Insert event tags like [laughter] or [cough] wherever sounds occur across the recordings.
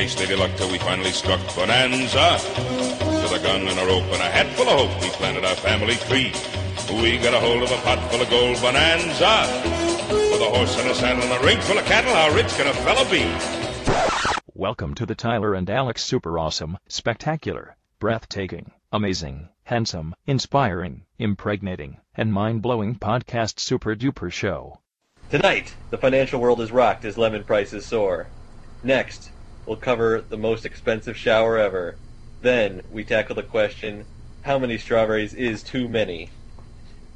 chased Lady Luck till we finally struck Bonanza. With a gun and a rope and a hat full of hope, we planted our family tree. We got a hold of a pot full of gold Bonanza. With a horse and a saddle and a ring full of cattle, how rich can a fella be? Welcome to the Tyler and Alex Super Awesome, Spectacular, Breathtaking, Amazing, Handsome, Inspiring, Impregnating, and Mind Blowing Podcast Super Duper Show. Tonight, the financial world is rocked as lemon prices soar. Next, we'll cover the most expensive shower ever. Then, we tackle the question, how many strawberries is too many?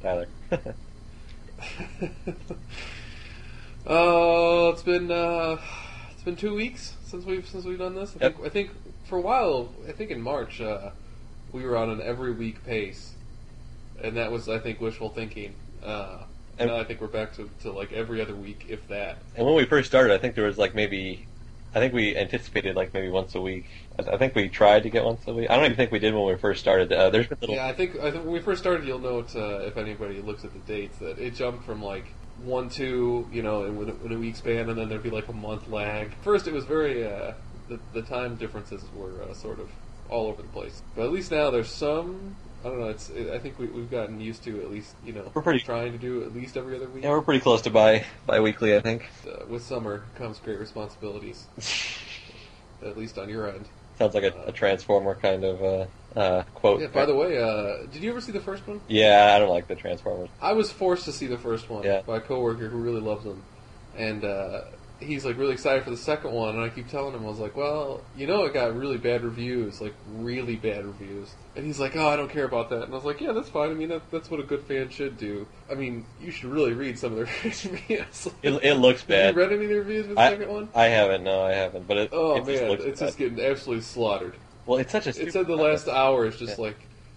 Tyler. Oh, [laughs] it's been uh, it's been two weeks since we've since we've done this. I Yep. think, I think for a while, I think in March, uh, we were on an every week pace, and that was I think wishful thinking. Uh, And- now I think we're back to, to like every other week, if that. and when we first started, I think there was like maybe, I think we anticipated like maybe once a week. I, think we tried to get once a week. I don't even think we did when we first started. Uh, there's been little. Yeah, I think I think when we first started, you'll note uh, if anybody looks at the dates that it jumped from like one two, you know, in, in a week span, and then there'd be like a month lag. First, it was very uh, the the time differences were uh, sort of all over the place, but at least now there's some. I don't know. It's. I think we, we've gotten used to at least you know We're pretty- trying to do at least every other week. Yeah, we're pretty close to bi bi-weekly, I think. uh, with summer comes great responsibilities, [laughs] at least on your end. Sounds like a, a transformer kind of uh, uh, quote. Yeah. By the way, uh, did you ever see the first one? Yeah, I don't like the transformers. I was forced to see the first one Yeah. by a coworker who really loves them, and uh, he's like really excited for the second one. And I keep telling him, I was like, "Well, you know, it got really bad reviews, like really bad reviews." And he's like, "Oh, I don't care about that." And I was like, "Yeah, that's fine. I mean, that, that's what a good fan should do. I mean, you should really read some of the [laughs] reviews." It, it looks [laughs] Have bad. you read any of the reviews for the I, second one? I haven't. No, I haven't. But it, Oh it just man, looks it's bad. just getting absolutely slaughtered. well, it's such a. It said the [laughs] last hour is just Yeah. like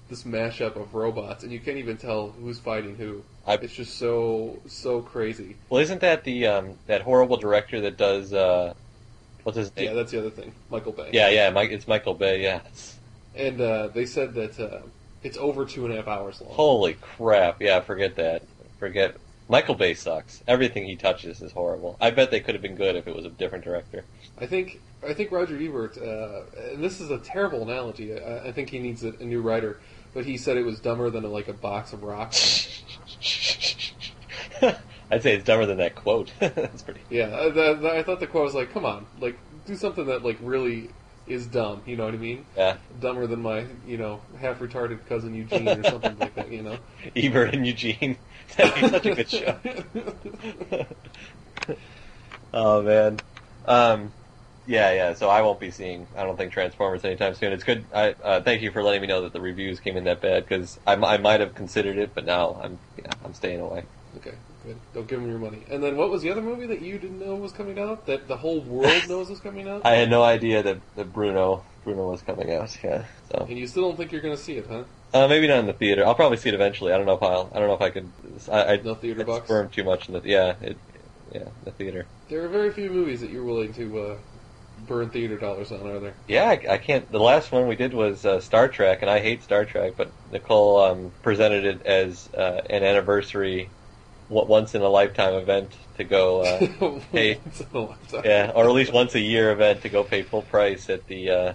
this mashup of robots, and you can't even tell who's fighting who. I- It's just so so crazy. Well, isn't that the um, that horrible director that does uh, what's his name? Yeah, that's the other thing. Michael Bay. yeah, yeah, Mike, it's Michael Bay. Yeah. And uh, they said that uh, it's over two and a half hours long. holy crap! Yeah, forget that. Forget. Michael Bay sucks. Everything he touches is horrible. I bet they could have been good if it was a different director. I think I think Roger Ebert, uh, and this is a terrible analogy. I, I think he needs a, a new writer, but he said it was dumber than like a box of rocks. [laughs] [laughs] I'd say it's dumber than that quote. [laughs] That's pretty. Yeah, that- I thought the quote was like, "Come on, like do something that like really is dumb." You know what I mean? Yeah, Dumber than my you know half retarded cousin Eugene or something like that. You know? [laughs] Ebert and Eugene. That'd be such a good show. oh man. Um, yeah, yeah. So I won't be seeing. I don't think Transformers anytime soon. It's good. I uh, thank you for letting me know that the reviews came in that bad because I might have considered it, but now I'm yeah I'm staying away. Okay, good. Don't give him your money. And then what was the other movie that you didn't know was coming out? That the whole world [laughs] knows is coming out? I had no idea that, that Bruno Bruno was coming out. Yeah. So and you still don't think you're going to see it, huh? uh, maybe not in the theater. I'll probably see it eventually. I don't know if I'll. I don't know if I could. I, I No theater box? too much in the yeah it yeah the theater. There are very few movies that you're willing to uh, burn theater dollars on, are there? Yeah, I, I can't. The last one we did was uh, Star Trek, and I hate Star Trek, but Nicole um, presented it as uh, an anniversary, once in a lifetime event to go. Uh, Hey. [laughs] Once in a lifetime. yeah, or at least once a year event to go pay full price at the uh,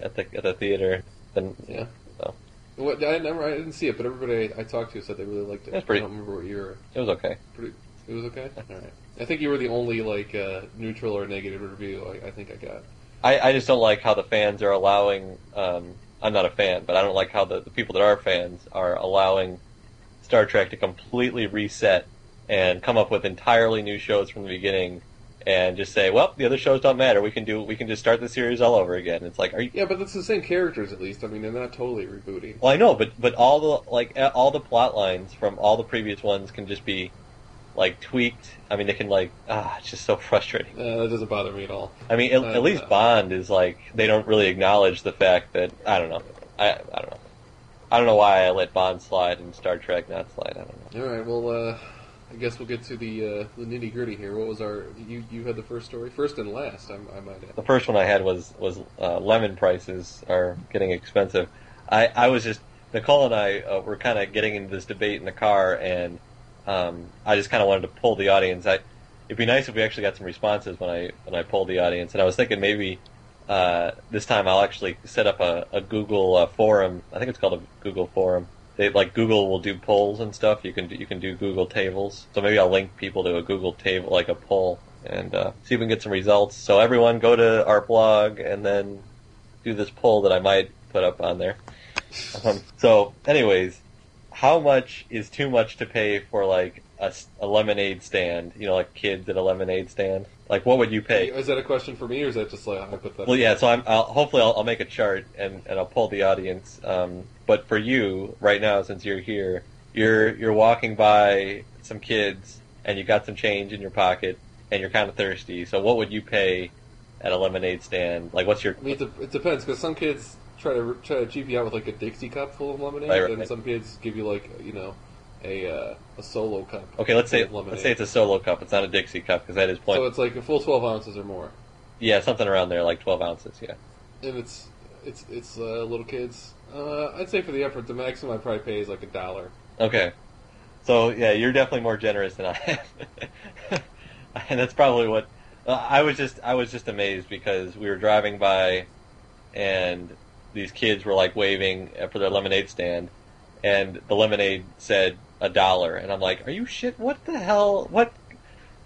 at the at the theater. Then Yeah. so What, I never, I didn't see it, but everybody I talked to said they really liked it. That's pretty- I don't remember what year. it was okay. Pretty, it was okay. All right. I think you were the only like uh, neutral or negative review. I, I think I got. I, I just don't like how the fans are allowing. Um, I'm not a fan, but I don't like how the, the people that are fans are allowing Star Trek to completely reset and come up with entirely new shows from the beginning, and just say, "Well, the other shows don't matter. We can do. We can just start the series all over again." It's like, are you? Yeah, but that's the same characters at least. I mean, they're not totally rebooting. Well, I know, but but all the like all the plot lines from all the previous ones can just be like tweaked. I mean, they can like ah, it's just so frustrating. Uh, that doesn't bother me at all. I mean, at, Uh, at least. Bond is like they don't really acknowledge the fact that I don't know. I I don't know. I don't know why I let Bond slide and Star Trek not slide. I don't know. All right. Well, uh, I guess we'll get to the uh, the nitty gritty here. What was our? You you had the first story, first and last. I, I might add. The first one I had was was uh, lemon prices are getting expensive. I I was just Nicole and I uh, were kind of getting into this debate in the car, and um, I just kind of wanted to pull the audience. I it'd be nice if we actually got some responses when I when I pulled the audience, and I was thinking maybe uh, this time I'll actually set up a, a Google uh, forum. I think it's called a Google forum. They like Google will do polls and stuff. You can do, you can do Google tables. So maybe I'll link people to a Google table, like a poll, and uh, see if we can get some results. So everyone go to our blog and then do this poll that I might put up on there. Um, so, anyways, how much is too much to pay for like a lemonade stand? You know, like kids at a lemonade stand. Like, what would you pay? Is that a question for me, or is that just like hypothetical? Well, yeah. So I'm. I'll, hopefully, I'll, I'll make a chart and, and I'll pull the audience. Um, but for you right now, since you're here, you're you're walking by some kids and you got some change in your pocket and you're kind of thirsty. So what would you pay at a lemonade stand? Like, what's your I mean, it depends because some kids try to try to cheap you out with like a Dixie cup full of lemonade, Right, right. and some kids give you like you know a uh, a solo cup. Okay, let's say lemonade. let's say it's a solo cup. It's not a Dixie cup because that is point. so it's like a full twelve ounces or more, yeah, something around there, like twelve ounces. Yeah. and it's it's it's uh, little kids. Uh, I'd say for the effort, the maximum I probably pay is like a dollar. Okay. So yeah, you're definitely more generous than I am, [laughs] and that's probably what uh, I was just I was just amazed because we were driving by, and these kids were like waving for their lemonade stand, and the lemonade said a dollar, and I'm like, are you shit? What the hell? What?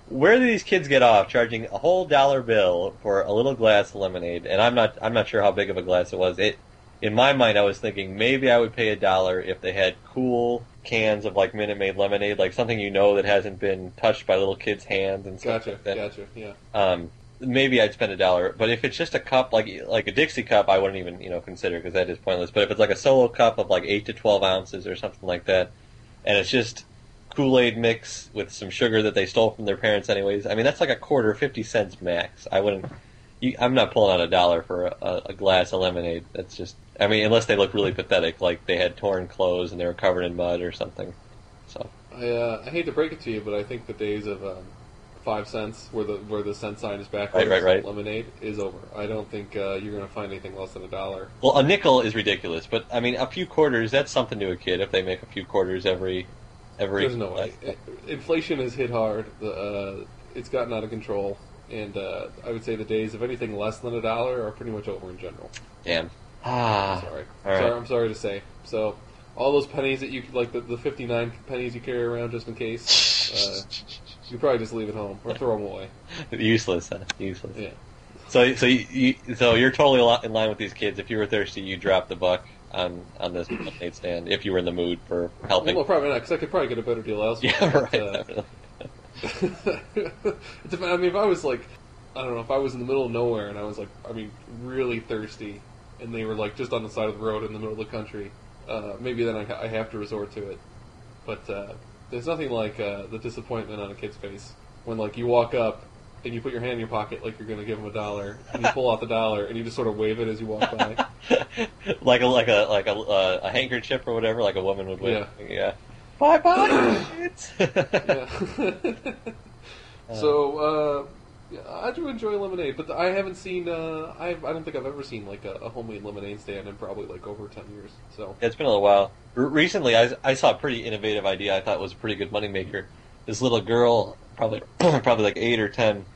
Where do these kids get off charging a whole dollar bill for a little glass of lemonade? And I'm not I'm not sure how big of a glass it was. It in my mind, I was thinking maybe I would pay a dollar if they had cool cans of like Minute Maid lemonade, like something you know that hasn't been touched by little kids' hands and stuff Gotcha, like that. gotcha. Yeah, Um, maybe I'd spend a dollar, but if it's just a cup, like like a Dixie cup, I wouldn't even you know consider because that is pointless. But if it's like a solo cup of like eight to twelve ounces or something like that, and it's just Kool Aid mix with some sugar that they stole from their parents, anyways. I mean, that's like a quarter, fifty cents max. I wouldn't. You, I'm not pulling out a dollar for a, a glass of lemonade. That's just. I mean, unless they look really pathetic, like they had torn clothes and they were covered in mud or something. So I uh, I hate to break it to you, but I think the days of um, five cents, where the where the cent sign is backwards, Right, right, right. lemonade is over. I don't think uh, you're going to find anything less than a dollar. Well, a nickel is ridiculous, but I mean, a few quarters—that's something to a kid. If they make a few quarters every, every. There's no way. I- Inflation has hit hard. The, uh, it's gotten out of control, and uh, I would say the days of anything less than a dollar are pretty much over in general. Damn. Ah. Sorry, all right. sorry. I'm sorry to say. So, all those pennies that you like the, the 59 pennies you carry around just in case, [laughs] uh, you probably just leave it home or throw them away. [laughs] Useless. Huh? Useless. Yeah. So, so you, you, so you're totally in line with these kids. If you were thirsty, you drop the buck on on this lemonade stand. If you were in the mood for helping. Well, probably not, because I could probably get a better deal elsewhere. [laughs] yeah, but, right. uh, [laughs] it dep- I mean, if I was like, I don't know, if I was in the middle of nowhere and I was like, I mean, really thirsty, and they were like just on the side of the road in the middle of the country, uh, maybe then I, I have to resort to it. But uh, there's nothing like uh, the disappointment on a kid's face when like you walk up and you put your hand in your pocket like you're going to give them a dollar, and you pull out the dollar and you just sort of wave it as you walk by. [laughs] like a like a like a, uh, a handkerchief or whatever, like a woman would wave. Yeah. Yeah. Bye bye, kids. yeah. [laughs] [laughs] so uh, I do enjoy lemonade, but I haven't seen. Uh, I I don't think I've ever seen like a, a homemade lemonade stand in probably like over ten years. So It's been a little while. R- recently, I, I saw a pretty innovative idea. I thought was a pretty good moneymaker. This little girl, probably [clears throat] probably like eight or ten,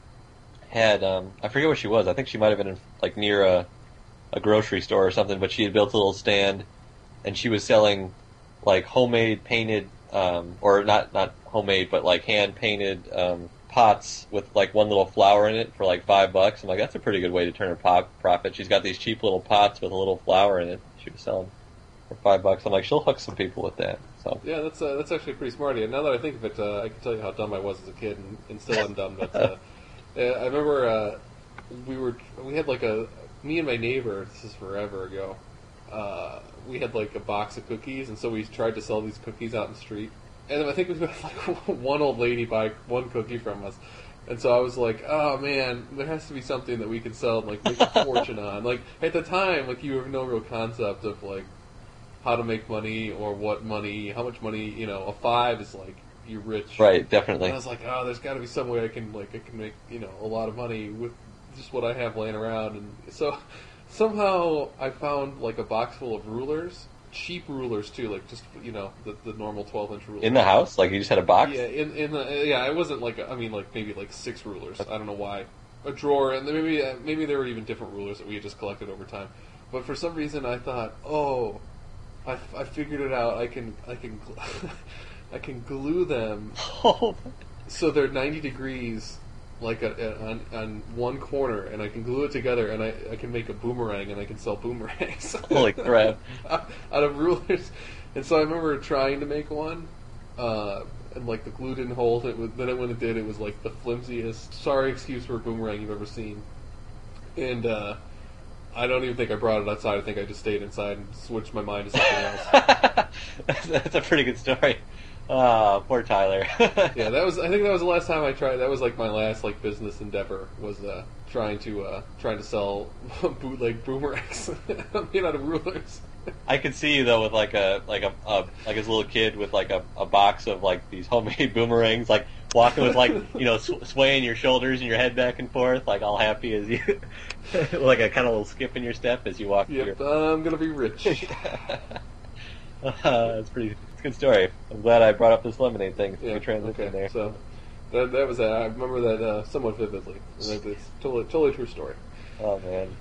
had um, I forget what she was. I think she might have been in, like near a a grocery store or something. But she had built a little stand, and she was selling like homemade painted um, or not not homemade, but like hand painted um, pots with like one little flower in it for like five bucks. I'm like, that's a pretty good way to turn a pop profit. She's got these cheap little pots with a little flower in it. She was selling for five bucks. I'm like, she'll hook some people with that. So yeah, that's uh, that's actually a pretty smart idea. Now that I think of it, uh, I can tell you how dumb I was as a kid, and, and still am dumb. But uh, [laughs] uh, I remember uh, we were we had like a me and my neighbor. This is forever ago. Uh, we had like a box of cookies, and so we tried to sell these cookies out in the street. And I think we had [laughs] like one old lady buy one cookie from us. And so I was like, oh man, there has to be something that we can sell and like make a [laughs] fortune on. Like at the time, like you have no real concept of like how to make money or what money, how much money. You know, a five is like you're rich. right, definitely. And I was like, oh, there's got to be some way I can like I can make you know a lot of money with just what I have laying around. And so [laughs] somehow I found like a box full of rulers, cheap rulers too, like just you know the, the normal 12 inch rulers. In the house, like you just had a box. Yeah, in in the yeah, it wasn't like I mean like maybe like six rulers. I don't know why. a drawer, and maybe uh, maybe there were even different rulers that we had just collected over time. But for some reason, I thought, oh, I, I figured it out. I can I can [laughs] I can glue them [laughs] Oh, so they're 90 degrees like a, a, on, on one corner and i can glue it together and I, I can make a boomerang and i can sell boomerangs. [laughs] Holy crap. [laughs] out of rulers. And so i remember trying to make one uh, and like the glue didn't hold. It was, then when it did it was like the flimsiest sorry excuse for a boomerang you've ever seen. And uh, i don't even think i brought it outside. I think i just stayed inside and switched my mind to something else. That's, [laughs] that's a pretty good story. Ah, poor Tyler. [laughs] yeah, that was. I think that was the last time I tried. That was like my last like business endeavor was uh, trying to uh, trying to sell [laughs] bootleg boomerangs [laughs] made out of rulers. I could see you though with like a like a, a like as a little kid with like a, a box of like these homemade boomerangs, like walking with like you know sw- swaying your shoulders and your head back and forth, like all happy as you, like a kind of little skip in your step as you walk. Yep, Your, I'm gonna be rich. uh, that's pretty. It's a good story. I'm glad I brought up this lemonade thing. A yeah, transition okay. there. So that that was that. I remember that uh, somewhat vividly. That- It's totally totally true story. Oh man.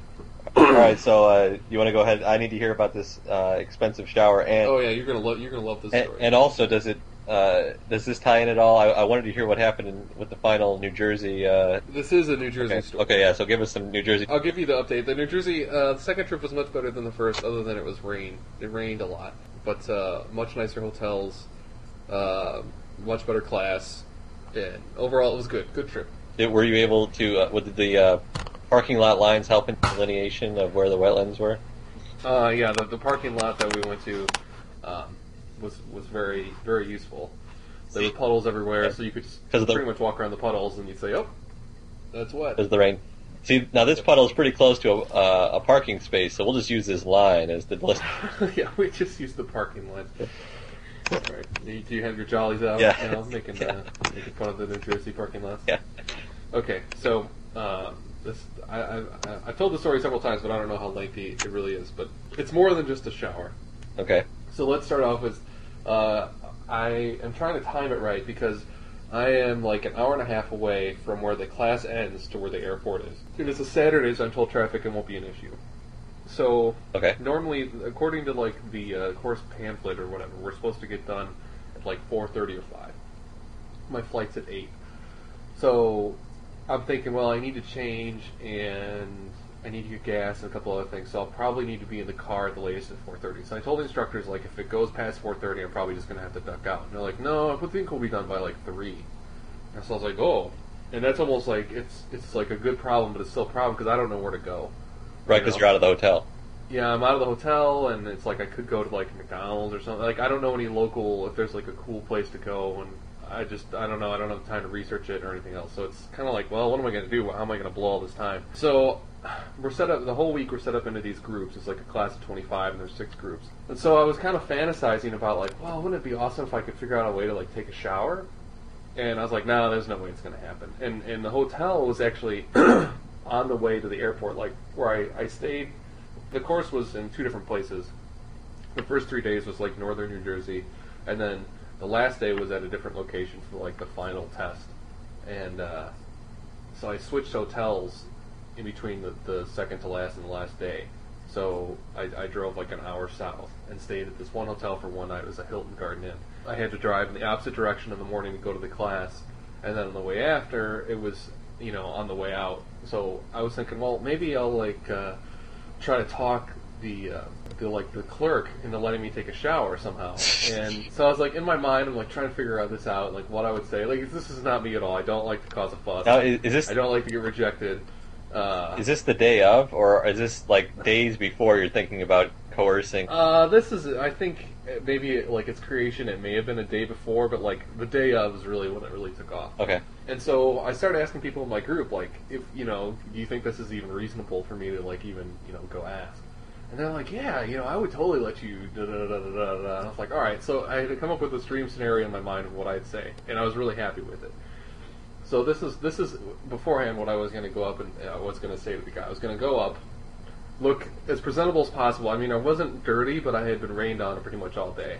All right, so uh, you want to go ahead? I need to hear about this uh, expensive shower, and Oh yeah, you're gonna love you're gonna love this and, story. and also does it uh, does this tie in at all? I, I wanted to hear what happened in, with the final New Jersey. Uh, this is a New Jersey okay. story. okay, yeah. So give us some New Jersey. I'll give you the update. The New Jersey, uh, the second trip was much better than the first, other than it was rain. It rained a lot, but uh, much nicer hotels, uh, much better class, and overall it was good. Good trip. Did, were you able to? Uh, did the uh, parking lot lines help in delineation of where the wetlands were? Uh, yeah, the, the parking lot that we went to um, was was very very useful. There were puddles everywhere, so you could just of the- pretty much walk around the puddles and you'd say, "Oh, that's wet." As the rain. See, now this puddle is pretty close to a, uh, a parking space, so we'll just use this line as the list. [laughs] yeah, we just use the parking lot. Right. Do you have your jollies out? Yeah. You know, making Yeah. uh, making fun of the New Jersey parking lots. Yeah. Okay, so um, this I, I I've told the story several times, but I don't know how lengthy it really is. But it's more than just a shower. Okay. So let's start off with uh, I am trying to time it right because I am like an hour and a half away from where the class ends to where the airport is. It is a Saturday, so I'm told traffic and won't be an issue. So Okay. normally, according to like the uh, course pamphlet or whatever, we're supposed to get done at like 4:30 or 5. My flight's at 8. So I'm thinking, well, I need to change and I need to get gas and a couple other things. So I'll probably need to be in the car at the latest at 4:30. So I told the instructors like if it goes past 4:30, I'm probably just gonna have to duck out. And they're like, no, I think we'll be done by like three. And so I was like, oh. And that's almost like it's it's like a good problem, but it's still a problem because I don't know where to go. Right, because know? you're out of the hotel. Yeah, I'm out of the hotel, and it's like I could go to like McDonald's or something. Like I don't know any local if there's like a cool place to go, and I just I don't know. I don't have time to research it or anything else. So it's kind of like, well, what am I going to do? How am I going to blow all this time? So we're set up the whole week. We're set up into these groups. It's like a class of 25, and there's six groups. And so I was kind of fantasizing about like, well, wouldn't it be awesome if I could figure out a way to like take a shower? And I was like, no, there's no way it's going to happen. And and the hotel was actually [coughs] on the way to the airport, like where I, I stayed. The course was in two different places. The first three days was like northern New Jersey, and then the last day was at a different location for like the final test. And uh, so I switched hotels in between the, the second to last and the last day. So I, I drove like an hour south and stayed at this one hotel for one night. It was a Hilton Garden Inn. I had to drive in the opposite direction in the morning to go to the class, and then on the way after, it was you know on the way out. So I was thinking, well, maybe I'll like uh, try to talk the uh, the like the clerk into letting me take a shower somehow. [laughs] and so I was like in my mind, I'm like trying to figure out this out, like what I would say. Like this is not me at all. I don't like to cause a fuss. Now, is, is this I don't like to get rejected. Uh, is this the day of, or is this like days before you're thinking about coercing? Uh, this is, I think, maybe like its creation. It may have been a day before, but like the day of is really when it really took off. Okay. And so I started asking people in my group, like, if you know, do you think this is even reasonable for me to like even you know go ask? And they're like, yeah, you know, I would totally let you. Da da da da da da. And I was like, all right. So I had to come up with this dream scenario in my mind of what I'd say, and I was really happy with it. So this is this is beforehand what I was going to go up and uh, I was going to say to the guy. I was going to go up, look as presentable as possible. I mean, I wasn't dirty, but I had been rained on pretty much all day.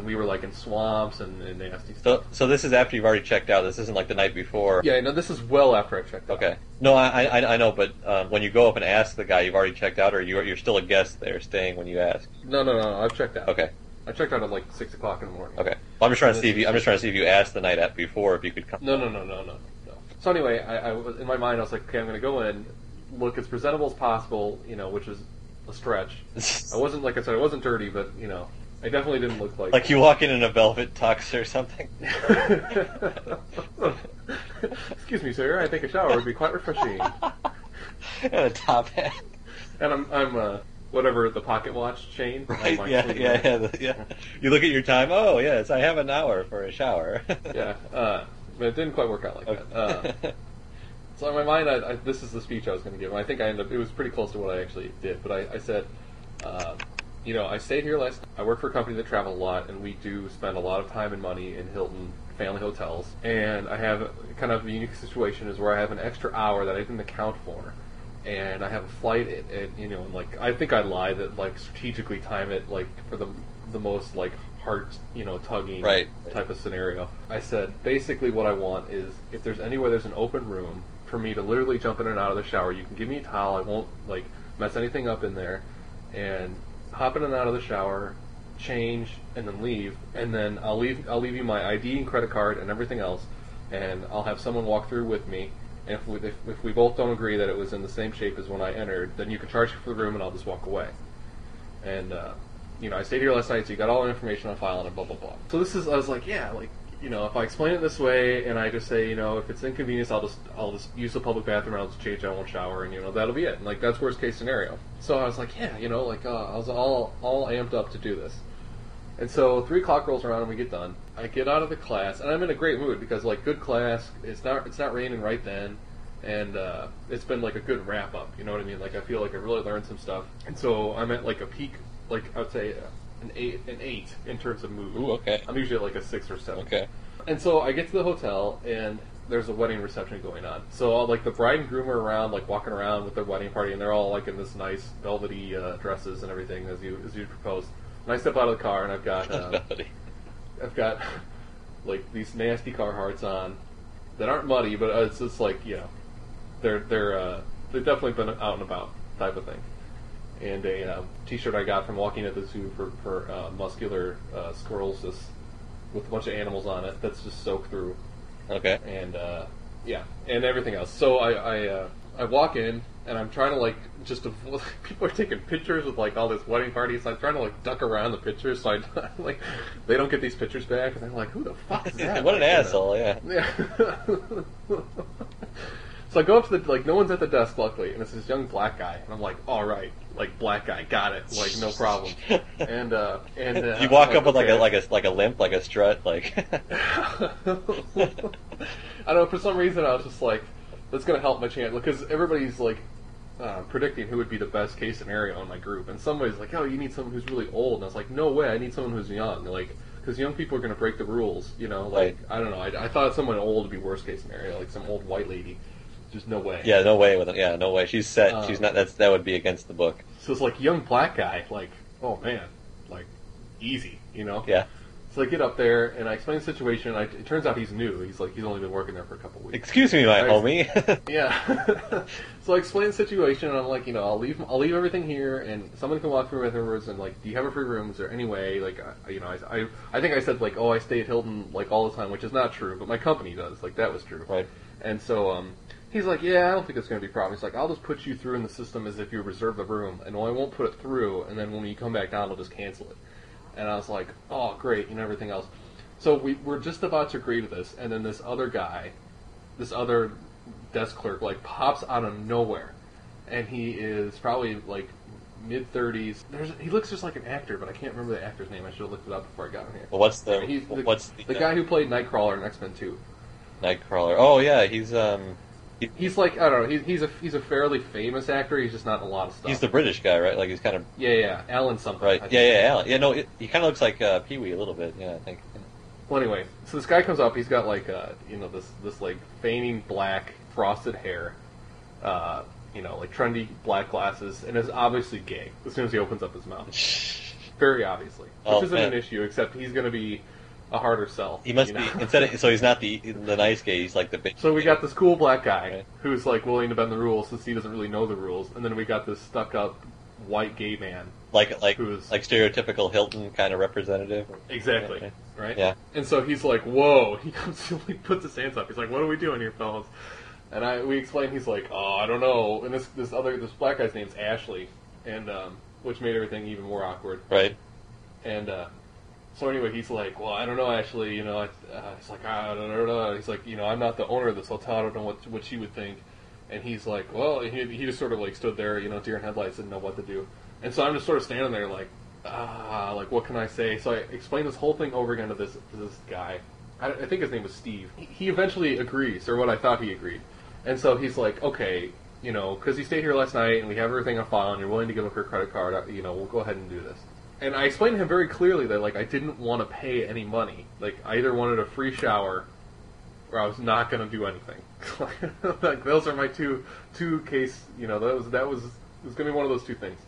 And we were like in swamps and, and nasty So, stuff. so this is after you've already checked out. This isn't like the night before. yeah, no, this is well after I checked out. Okay. No, I I, I know, but um, when you go up and ask the guy, you've already checked out, or you're you're still a guest there, staying when you ask. No, no, no, no, I've checked out. Okay. I checked out at like six o'clock in the morning. Okay. Well, I'm just trying to see if you. I'm just trying to see if you asked the night at before if you could come. No, no, no, no, no, no. So anyway, I, I was in my mind. I was like, okay, I'm going to go in, look as presentable as possible. You know, which is a stretch. [laughs] I wasn't like I said, I wasn't dirty, but you know, I definitely didn't look like. like you walk in in a velvet tux or something. [laughs] Excuse me, sir. I think a shower would be quite refreshing. [laughs] and a top hat. And I'm, I'm uh, whatever the pocket watch chain. Right. Yeah. Yeah. Yeah, the- yeah. You look at your time. Oh yes, I have an hour for a shower. [laughs] yeah. Uh, but it didn't quite work out like that. Uh, So in my mind, I, I, this is the speech I was going to give, and I think I ended up. It was pretty close to what I actually did, but I, I said, uh, you know, I stayed here last. I work for a company that travel a lot, and we do spend a lot of time and money in Hilton family hotels. And I have kind of a unique situation is where I have an extra hour that I didn't account for, and I have a flight at, at you know, and like I think I lied that like strategically time it like for the the most like heart you know tugging Right. type of scenario. I said basically what I want is if there's anywhere there's an open room for me to literally jump in and out of the shower. You can give me a towel. I won't like mess anything up in there, and hop in and out of the shower, change, and then leave. And then I'll leave. I'll leave you my ID and credit card and everything else, and I'll have someone walk through with me. And if we, if, if we both don't agree that it was in the same shape as when I entered, then you can charge for the room, and I'll just walk away. And uh, you know, I stayed here last night, so you got all the information on file and blah blah blah. So this is, I was like, yeah, like you know, if I explain it this way and I just say, you know, if it's inconvenience, I'll just I'll just use the public bathroom, I'll just change, I won't shower, and you know, that'll be it. And, like that's worst case scenario. So I was like, yeah, you know, like uh, I was all all amped up to do this. And so three o'clock rolls around and we get done. I get out of the class and I'm in a great mood because like good class. It's not it's not raining right then, and uh, it's been like a good wrap up. You know what I mean? Like I feel like I really learned some stuff. And so I'm at like a peak, like I would say an eight an eight in terms of mood. Ooh, okay. I'm usually at like a six or seven. Okay. And so I get to the hotel and there's a wedding reception going on. So all, like the bride and groom are around, like walking around with their wedding party, and they're all like in this nice velvety uh, dresses and everything as you as you proposed. And I step out of the car and I've got [laughs] um, I've got [laughs] like these nasty Carhartts on that aren't muddy, but it's just like you know they're they're uh, they've definitely been out and about type of thing. And a um, t-shirt I got from walking at the zoo for for uh, muscular uh, sclerosis with a bunch of animals on it that's just soaked through Okay. and uh, yeah, and everything else. So I I, uh, I walk in and I'm trying to like just avoid, [laughs] people are taking pictures with like all this wedding parties. I'm trying to like duck around the pictures so I [laughs] like they don't get these pictures back, and they're like, "Who the fuck is [laughs] that?" what an you know. asshole! Yeah. Yeah. So I go up to the like no one's at the desk luckily, and it's this young black guy, and I'm like, all right, like black guy, got it, like no problem. [laughs] And uh, and uh, you walk I'm up with like a like a like a limp, like a strut, like. [laughs] [laughs] I don't know. For some reason, I was just like, "That's gonna help my chance," because everybody's like uh, predicting who would be the best case scenario in my group, and somebody's like, "Oh, you need someone who's really old," and I was like, "No way, I need someone who's young." Like, because young people are gonna break the rules, you know. Like, Right. I don't know. I, I thought someone old would be worst case scenario, like some old white lady. Just no way. yeah, no way with it. Yeah, no way. She's set. Um, She's not. That's that would be against the book. So it's like young black guy, like, oh man, like easy, you know. Yeah. So I get up there and I explain the situation. I, it turns out he's new. He's like he's only been working there for a couple weeks. Excuse me, my Nice. homie. [laughs] Yeah. [laughs] so I explain the situation, and I'm like, you know, I'll leave, I'll leave everything here, and someone can walk through afterwards, and like, do you have a free room? Is there any way, like, I, you know, I, I, I think I said like, oh, I stay at Hilton like all the time, which is not true, but my company does. Like that was true. Right. And so, um, he's like, yeah, I don't think it's going to be a problem. He's like, I'll just put you through in the system as if you reserve the room, and I won't put it through, and then when you come back down, I'll just cancel it. And I was like, oh, great, you know, everything else. So we, we're just about to agree to this, and then this other guy, this other desk clerk, like pops out of nowhere, and he is probably like mid thirties. There's he looks just like an actor, but I can't remember the actor's name. I should have looked it up before I got in here. well, what's the He's the, what's the, the guy who played Nightcrawler in X Men Two. Nightcrawler? Oh yeah, he's um He's like I don't know. He's he's a he's a fairly famous actor. He's just not in a lot of stuff. he's the British guy, right? Like he's kind of yeah yeah Alan something. right. Yeah, yeah, Alan. Yeah, no, it, he kind of looks like uh, Pee Wee a little bit. Yeah, I think. Well, anyway, so this guy comes up. He's got like uh, you know this this like feigning black frosted hair, uh, you know like trendy black glasses, and is obviously gay as soon as he opens up his mouth. [laughs] very obviously, which Oh, isn't man. an issue. Except he's going to be a harder sell. He must you be know? [laughs] instead of so he's not the the nice guy. He's like the bitch. So we got this cool black guy Right. who's like willing to bend the rules since he doesn't really know the rules, and then we got this stuck-up white gay man. like like who's- like stereotypical Hilton kind of representative. Exactly. Okay. Right. Yeah. And so he's like, "Whoa!" [laughs] He comes, he puts his hands up. He's like, "What are we doing here, fellas?" And I we explain. He's like, "Oh, I don't know." And this this other this black guy's name's Ashley, and um, which made everything even more awkward. Right. And uh, so anyway, he's like, "Well, I don't know, actually, You know, uh, he's like, I don't know." He's like, "You know, I'm not the owner of this hotel. I don't know what what she would think." And he's like, "Well," he, he just sort of like stood there, you know, deer in headlights, didn't know what to do. And so I'm just sort of standing there, like, ah, like what can I say? So I explained this whole thing over again to this to this guy. I, I think his name was Steve. He, he eventually agrees, or what I thought he agreed. And so he's like, "Okay." You know, because you stayed here last night and we have everything on file, and you're willing to give up your credit card. uh, You know, we'll go ahead and do this. And I explained to him very clearly that like I didn't want to pay any money. Like I either wanted a free shower or I was not going to do anything. [laughs] like those are my two two case. You know that was that was it was going to be one of those two things.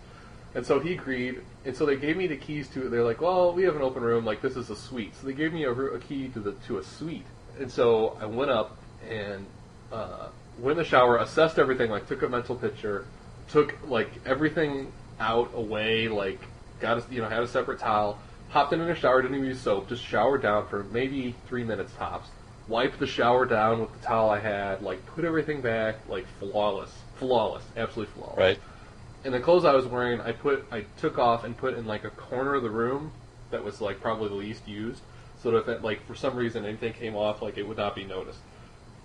And so he agreed. And so they gave me the keys to. It. They're like, well, we have an open room. Like this is a suite. So they gave me a, a key to the to a suite. And so I went up and uh, went in the shower, assessed everything, like took a mental picture, took like everything out away, like got a, you know had a separate towel, hopped in in a shower, didn't even use soap, just showered down for maybe three minutes tops. Wiped the shower down with the towel I had, like put everything back, like flawless, flawless, absolutely flawless. Right. And the clothes I was wearing, I put, I took off and put in like a corner of the room that was like probably the least used, so that if it, like for some reason anything came off, like it would not be noticed.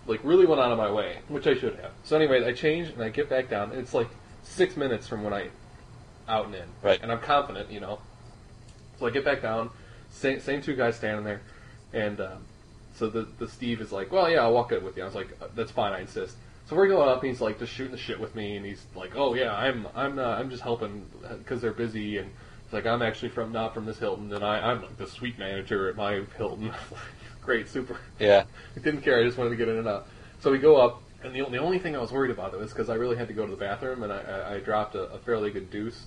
Like really went out of my way, which I should have. So anyway, I changed and I get back down. And it's like six minutes from when I out and in, Right. And I'm confident, you know. So I get back down, same, same two guys standing there, and um, so the the Steve is like, well, yeah, I'll walk it with you. I was like, "Uh, that's fine, I insist. So we're going up, and he's like just shooting the shit with me, and he's like, oh yeah, I'm I'm uh, I'm just helping because they're busy, and he's like, I'm actually from not from this Hilton, and I I'm like the suite manager at my Hilton. [laughs] Great, super. Yeah. I [laughs] didn't care. I just wanted to get in and out. So we go up, and the, the only thing I was worried about it was because I really had to go to the bathroom, and I, I, I dropped a, a fairly good deuce,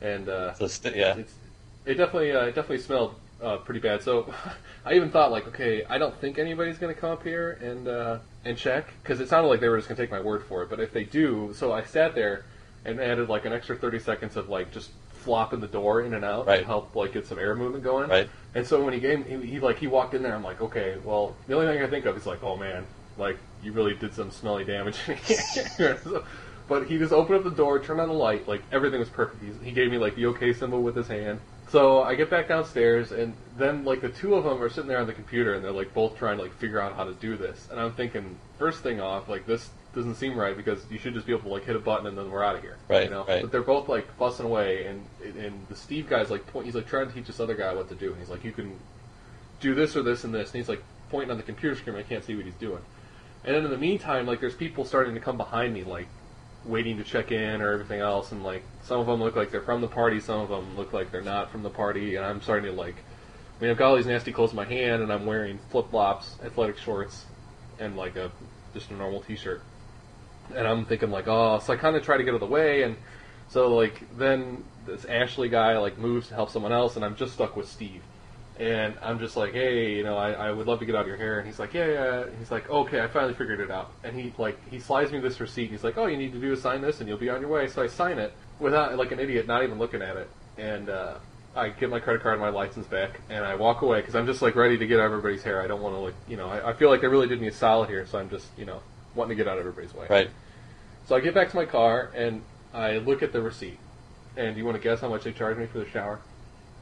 and uh, So st- yeah. it's, it definitely uh, it definitely smelled uh, pretty bad. So [laughs] I even thought like, okay, I don't think anybody's going to come up here and uh, and check because it sounded like they were just going to take my word for it. But if they do, so I sat there and added like an extra thirty seconds of like just flopping the door in and out Right. to help like get some air movement going. Right. And so when he gave he, he like he walked in there, I'm like, okay, well the only thing I think of is like, oh man, like you really did some smelly damage. [laughs] [laughs] So- but he just opened up the door, turned on the light, like everything was perfect. He's, he gave me like the okay symbol with his hand. So I get back downstairs, and then like the two of them are sitting there on the computer, and they're like both trying to like figure out how to do this. And I'm thinking, first thing off, like this doesn't seem right because you should just be able to like hit a button and then we're out of here. Right, You know? right. But they're both like fussing away, and and the Steve guy's like point, he's like trying to teach this other guy what to do, and he's like, you can do this or this and this, and he's like pointing on the computer screen. I can't see what he's doing. And then in the meantime, like there's people starting to come behind me, like waiting to check in or everything else, and like some of them look like they're from the party, some of them look like they're not from the party, and I'm starting to like. I mean, I've got all these nasty clothes in my hand, and I'm wearing flip flops, athletic shorts, and like a just a normal T-shirt. And I'm thinking like, oh, so I kind of try to get out of the way, and so like then this Ashley guy like moves to help someone else, and I'm just stuck with Steve. And I'm just like, hey, you know, I, I would love to get out of your hair. And he's like, yeah, yeah. He's like, okay, I finally figured it out. And he like he slides me this receipt. And he's like, oh, you need to do is sign this, and you'll be on your way. So I sign it without like an idiot, not even looking at it. And uh, I get my credit card and my license back, and I walk away because I'm just like ready to get out of everybody's hair. I don't want to like, you know, I, I feel like I really did me a solid here, so I'm just, you know, wanting to get out of everybody's way. Right. So I get back to my car and I look at the receipt. And do you want to guess how much they charged me for the shower?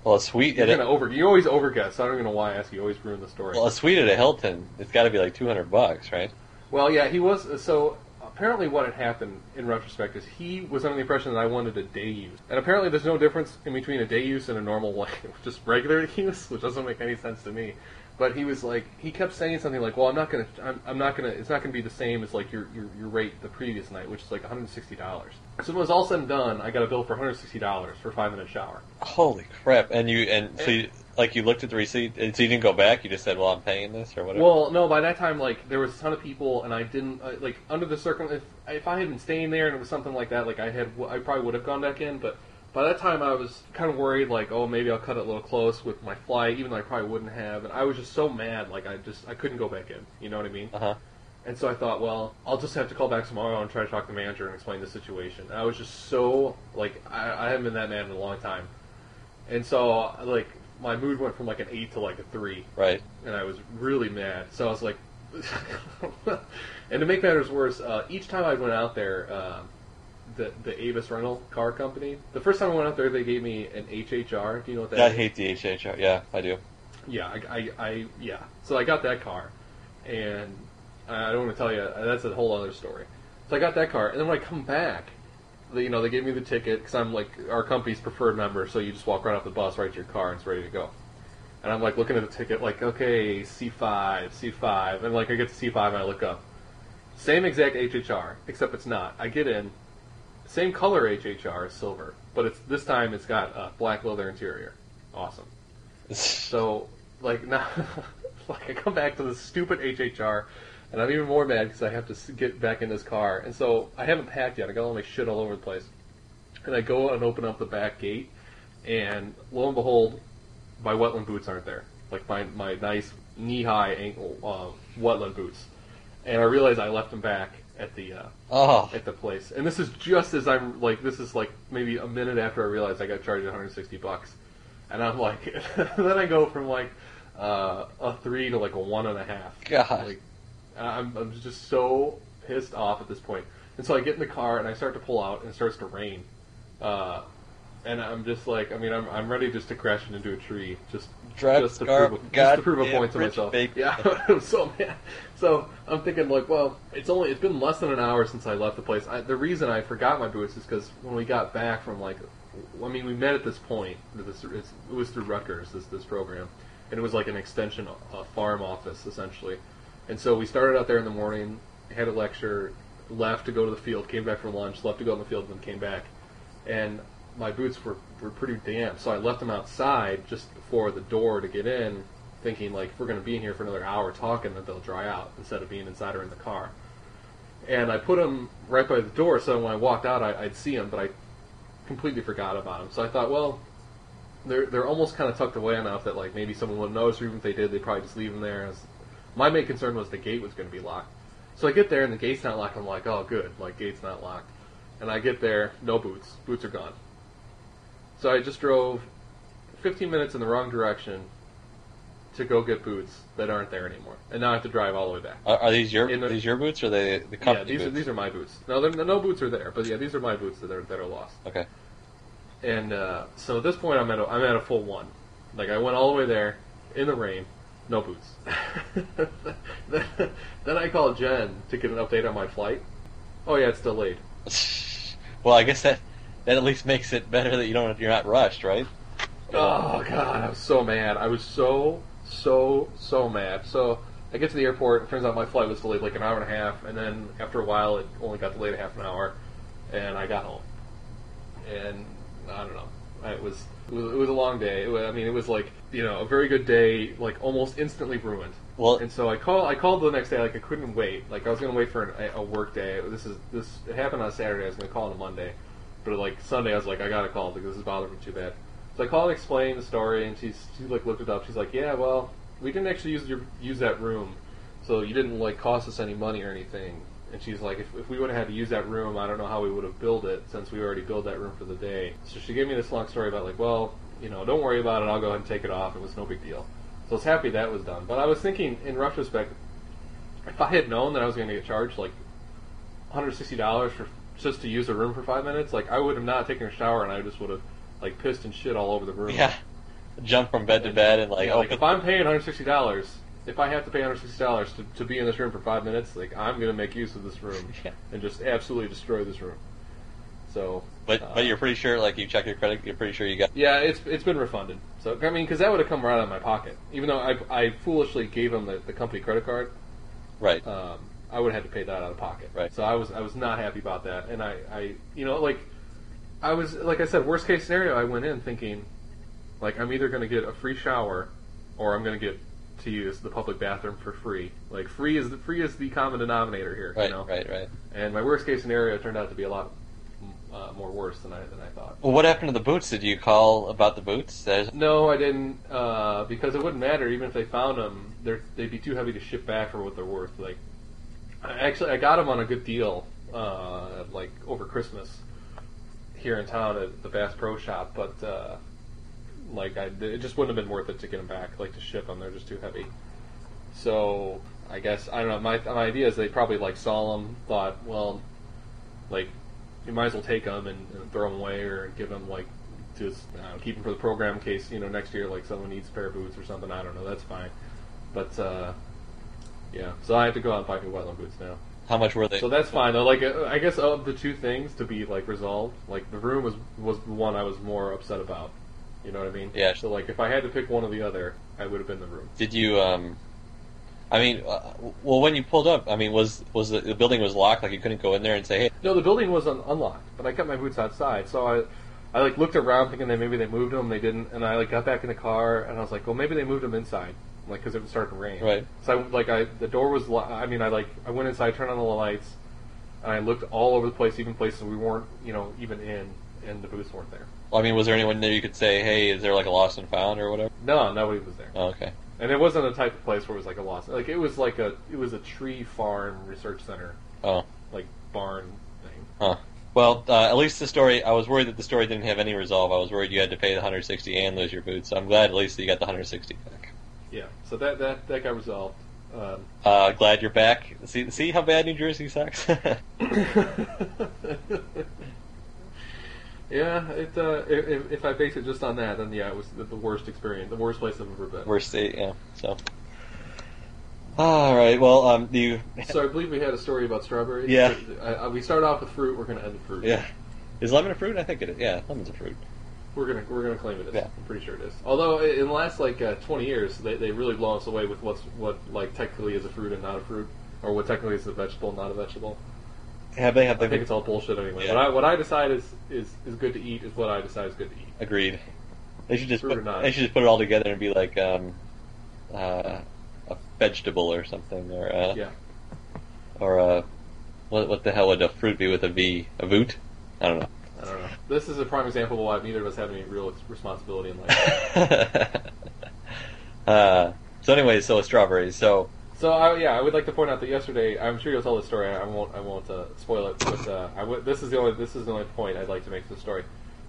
Well, a suite You're at gonna a, over. You always overguess. So I don't even know why I ask. You always ruin the story. well, a suite at a Hilton. It's got to be like two hundred bucks, right? Well, yeah, he was. So apparently, what had happened in retrospect is he was under the impression that I wanted a day use, and apparently, there's no difference in between a day use and a normal, [laughs] like just regular [laughs] use, which doesn't make any sense to me. But he was like, he kept saying something like, "Well, I'm not gonna, I'm, I'm not gonna, it's not gonna be the same as like your, your your rate the previous night, which is like 160 dollars." So when it was all said and done, I got a bill for 160 dollars for a five minute shower. Holy crap! And you and so you, like you looked at the receipt, and so you didn't go back. You just said, "Well, I'm paying this" or whatever. Well, no, by that time, like there was a ton of people, and I didn't uh, like under the circum. If if I had been staying there and it was something like that, like I had, I probably would have gone back in. But by that time I was kind of worried, like, oh, maybe I'll cut it a little close with my flight, even though I probably wouldn't have. And I was just so mad, like, I just I couldn't go back in. You know what I mean? Uh huh. And so I thought, well, I'll just have to call back tomorrow and try to talk to the manager and explain the situation. And I was just so like I, I haven't been that mad in a long time, and so like my mood went from like an eight to like a three, Right. and I was really mad. So I was like, [laughs] and to make matters worse, uh, each time I went out there, uh, the the Avis rental car company, the first time I went out there, they gave me an HHR. Do you know what that I is? hate the HHR. Yeah, I do. Yeah, I, I, I yeah. So I got that car, and I don't want to tell you that's a whole other story. So I got that car, and then when I come back, they, you know, they gave me the ticket because I'm like our company's preferred member, so you just walk right off the bus, right to your car, and it's ready to go. And I'm like looking at the ticket, like okay, C5, C5, and like I get to C5 and I look up, same exact HHR, except it's not. I get in, same color HHR, as silver, but it's this time it's got a black leather interior. Awesome. [laughs] So, like now, [laughs] like I come back to this stupid HHR, and I'm even more mad because I have to get back in this car. And so I haven't packed yet. I got all my shit all over the place. And I go and open up the back gate, and lo and behold, my wetland boots aren't there. Like my my nice knee high ankle uh, wetland boots. And I realize I left them back at the uh, oh, at the place. And this is just as I'm like, this is like maybe a minute after I realized I got charged 160 bucks, and I'm like, [laughs] then I go from like uh, a three to like a one and a half. God. Like, I'm I'm just so pissed off at this point. And so I get in the car and I start to pull out, and it starts to rain. Uh, and I'm just like, I mean, I'm I'm ready just to crash into a tree, just Drive just to Scar- prove a, just to prove a point to myself. bake- Yeah, I'm [laughs] so mad. So I'm thinking like, well, it's only it's been less than an hour since I left the place. I, the reason I forgot my boots is because when we got back from like, I mean, we met at this point. This, it's, it was through Rutgers, this this program, and it was like an extension, a farm office essentially. And so we started out there in the morning, had a lecture, left to go to the field, came back from lunch, left to go in the field, and then came back. And my boots were, were pretty damp, so I left them outside just before the door to get in, thinking like if we're going to be in here for another hour talking, that they'll dry out instead of being inside or in the car. And I put them right by the door, so when I walked out, I, I'd see them, but I completely forgot about them. So I thought, well, they're they're almost kind of tucked away enough that like maybe someone wouldn't notice, or even if they did, they'd probably just leave them there. As my main concern was the gate was going to be locked. So I get there and the gate's not locked. I'm like, oh, good, like gate's not locked. And I get there, no boots. Boots are gone. So I just drove 15 minutes in the wrong direction to go get boots that aren't there anymore, and now I have to drive all the way back. are, are these your the- these your boots or are they the Yeah, company these are these are my boots. No, no boots are there, but yeah, these are my boots that are that are lost. okay. And uh, so at this point, I'm at a, I'm at a full one. Like I went all the way there in the rain, no boots. then, [laughs] then I called Jen to get an update on my flight. Oh yeah, it's delayed. [laughs] well, I guess that that at least makes it better that you don't you're not rushed, right? Oh god, I was so mad. I was so so so mad. So I get to the airport. It turns out my flight was delayed like an hour and a half, and then after a while, it only got delayed a half an hour, and I got home. And I don't know. It was it was, it was a long day. Was, I mean, it was like you know a very good day, like almost instantly ruined. Well, And so I call I called the next day like I couldn't wait. Like I was gonna wait for an, a, a work day. This is this it happened on Saturday. I was gonna call on a Monday, but like Sunday I was like I gotta call because this is bothering me too bad. So I called and explained the story, and she's she like looked it up. She's like, yeah, well, we didn't actually use your use that room, so you didn't like cost us any money or anything. And she's like, if, if we would have had to use that room, I don't know how we would have billed it since we already billed that room for the day. So she gave me this long story about like, well, you know, don't worry about it. I'll go ahead and take it off. It was no big deal. So I was happy that was done. But I was thinking, in retrospect, if I had known that I was going to get charged like $160 for just to use a room for five minutes, like I would have not taken a shower and I just would have like pissed and shit all over the room. yeah. Jump from bed to bed and like, Yeah, oh, like if I'm paying $160, if I have to pay $160 to, to be in this room for five minutes, like I'm going to make use of this room [laughs] Yeah. and just absolutely destroy this room. So, but uh, but you're pretty sure like you check your credit, you're pretty sure you got yeah, it's it's been refunded. So I mean, because that would have come right out of my pocket, even though I I foolishly gave him the, the company credit card. right. um, I would have had to pay that out of pocket. Right. So I was I was not happy about that, and I, I you know like I was like I said, worst case scenario, I went in thinking like I'm either going to get a free shower or I'm going to get to use the public bathroom for free. Like free is the free is the common denominator here. right, you know? right, right. And my worst case scenario turned out to be a lot uh, more worse than I than I thought. Well, what happened to the boots? Did you call about the boots? There's, No, I didn't, uh, because it wouldn't matter even if they found them. They're, they'd be too heavy to ship back for what they're worth. Like, actually, I got them on a good deal, uh, like over Christmas here in town at the Bass Pro Shop, but uh, like, I, it just wouldn't have been worth it to get them back, like to ship them. They're just too heavy. So I guess I don't know. My my idea is they probably like saw them, thought, well, like you might as well take them and, and throw them away or give them like just uh, keep them for the program case you know next year like someone needs a pair of boots or something. I don't know. That's fine. But uh, yeah, so I have to go out and buy new wetland boots now. how much were they? So that's fine though. Like uh, I guess of the two things to be like resolved, like the room was was the one I was more upset about. You know what I mean? Yeah. So like if I had to pick one or the other, I would have been the room. Did you? um I mean, uh, well, when you pulled up, I mean, was was the, the building was locked? Like you couldn't go in there and say, "Hey, No, the building was un- unlocked, but I kept my boots outside. So I, I like looked around thinking that maybe they moved them, they didn't, and I like got back in the car and I was like, well, maybe they moved them inside, like because it was starting to rain. Right. So I, like I, the door was, lo- I mean, I like I went inside, turned on the lights, and I looked all over the place, even places we weren't, you know, even in, and the boots weren't there. Well, I mean, was there anyone there you could say, "Hey, is there like a lost and found or whatever?" No, nobody was there. Oh, okay. And it wasn't a type of place where it was like a lost, like it was like a, it was a tree farm research center, Oh, like barn thing. huh. Well, uh, at least the story. I was worried that the story didn't have any resolve. I was worried you had to pay the 160 and lose your boots. So I'm glad at least that you got the 160 back. Yeah. So that that that got resolved. Um, Uh, glad you're back. See, see how bad New Jersey sucks. [laughs] yeah, it. Uh, if, if I base it just on that, then yeah, it was the, the worst experience, the worst place I've ever been. Worst state, yeah. So. All right. Well, um, do you? [laughs] So I believe we had a story about strawberries. Yeah. I, I, we start off with fruit. We're going to end with fruit. Yeah. Is lemon a fruit? I think it is. Yeah, lemon's a fruit. We're gonna we're gonna claim it is. Yeah. I'm pretty sure it is. Although in the last like uh, 20 years, they they really blow us away with what's what like technically is a fruit and not a fruit, or what technically is a vegetable, and not a vegetable. Have they? Have I think it's all bullshit anyway. Yeah. What I what I decide is, is is good to eat is what I decide is good to eat. Agreed. They should just Fruit or put, not. they should just put it all together and be like um, uh, a vegetable or something, or uh, Yeah. or uh, what what the hell would a fruit be with a V? A voot? I don't know. I don't know. This is a prime example of why neither of us have any real responsibility in life. [laughs] uh, so anyway, so strawberries. So So I, yeah, I would like to point out that yesterday, I'm sure you'll tell the story. I won't. I won't uh, spoil it. But uh, I w- this is the only. This is the only point I'd like to make to the story.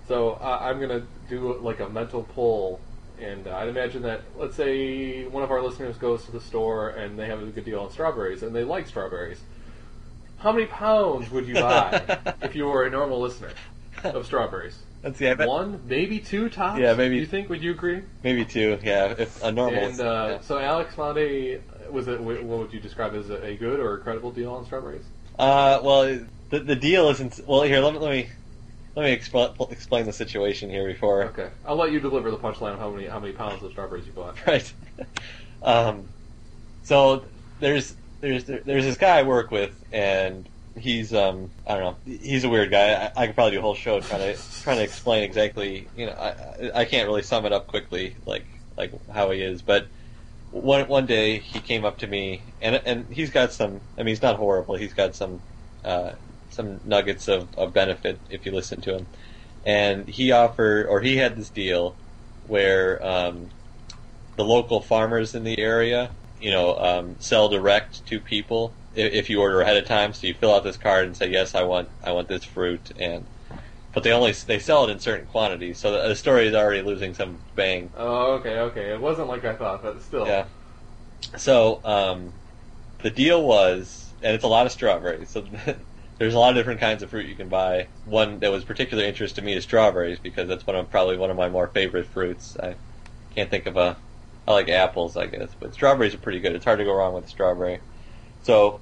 So uh, I'm gonna do like a mental poll, and uh, I'd imagine that let's say one of our listeners goes to the store and they have a good deal on strawberries, and they like strawberries. How many pounds would you buy [laughs] if you were a normal listener [laughs] of strawberries? let's see. I bet One, maybe two tops. Yeah, maybe- Do you think? Would you agree? maybe two. Yeah, if a normal. And uh, yeah. so Alex found a was it what would you describe as a, a good or a credible deal on strawberries? Uh, well, the the deal isn't. Well, here let me let me let me expl- explain the situation here before. Okay, I'll let you deliver the punchline of how many how many pounds of strawberries you bought. [laughs] Right. [laughs] um, so there's there's there's this guy I work with, and he's um I don't know he's a weird guy. I, I could probably do a whole show trying to trying to explain exactly. You know, I I- can't really sum it up quickly like like how he is, but one one day he came up to me and and he's got some. I mean, he's not horrible. He's got some uh, some nuggets of, of benefit if you listen to him. And he offered, or he had this deal where um, the local farmers in the area, you know, um, sell direct to people if, if you order ahead of time. So you fill out this card and say, yes, I want I want this fruit, and but they only they sell it in certain quantities. So the, the story is already losing some bang. Oh, okay, okay. It wasn't like I thought, but still. Yeah. So um, the deal was, and it's a lot of strawberries. So [laughs] there's a lot of different kinds of fruit you can buy. One that was particular interest to me is strawberries because that's one of probably one of my more favorite fruits. I can't think of a. I like apples, I guess, but strawberries are pretty good. It's hard to go wrong with a strawberry. So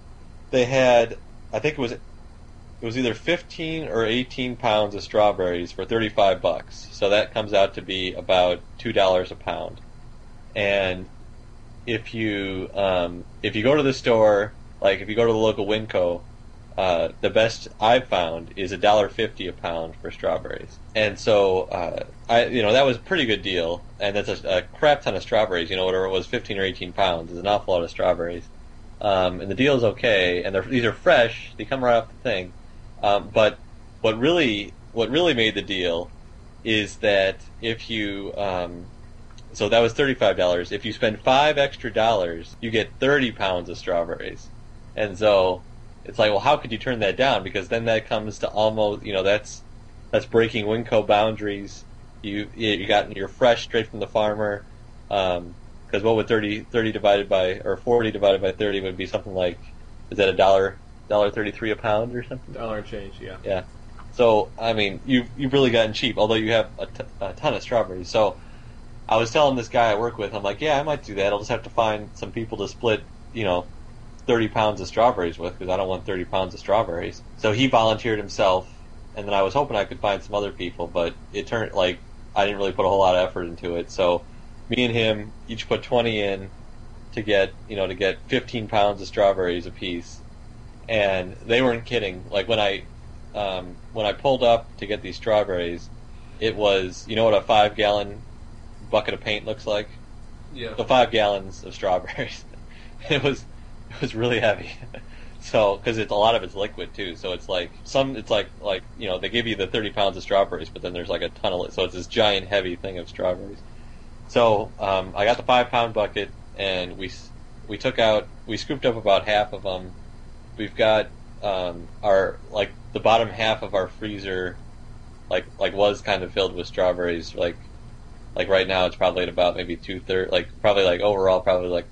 they had, I think it was, it was either 15 or 18 pounds of strawberries for 35 bucks. So that comes out to be about two dollars a pound. And if you um, if you go to the store, like if you go to the local Winco, uh, the best I've found is a dollar fifty a pound for strawberries. And so uh, I you know that was a pretty good deal, and that's a, a crap ton of strawberries. You know whatever it was, fifteen or eighteen pounds is an awful lot of strawberries. Um, and the deal is okay, and these are fresh. They come right off the thing, um, but what really what really made the deal is that if you um, so that was thirty five dollars. If you spend five extra dollars, you get thirty pounds of strawberries, and so it's like, well, how could you turn that down? Because then that comes to almost you know that's that's breaking Winco boundaries. You you got you're fresh straight from the farmer. Um, because what would 30, 30 divided by or forty divided by thirty would be something like is that a dollar dollar thirty three a pound or something? Dollar change, yeah. Yeah. So I mean, you've you've really gotten cheap, although you have a, t- a ton of strawberries. So I was telling this guy I work with, I'm like, yeah, I might do that. I'll just have to find some people to split, you know, thirty pounds of strawberries with because I don't want thirty pounds of strawberries. So he volunteered himself, and then I was hoping I could find some other people, but it turned like I didn't really put a whole lot of effort into it. So me and him each put twenty in to get you know to get fifteen pounds of strawberries apiece, and they weren't kidding. Like when I um, when I pulled up to get these strawberries, it was you know what a five gallon bucket of paint looks like. Yeah. So five gallons of strawberries. [laughs] it was it was really heavy. [laughs] So, because it's a lot of it's liquid too, so it's like some, it's like like you know they give you the thirty pounds of strawberries, but then there's like a ton of it, so it's this giant heavy thing of strawberries. So um, I got the five pound bucket, and we we took out, we scooped up about half of them. We've got um, our like the bottom half of our freezer, like like was kind of filled with strawberries. Like like right now, it's probably at about maybe two third, like probably like overall probably like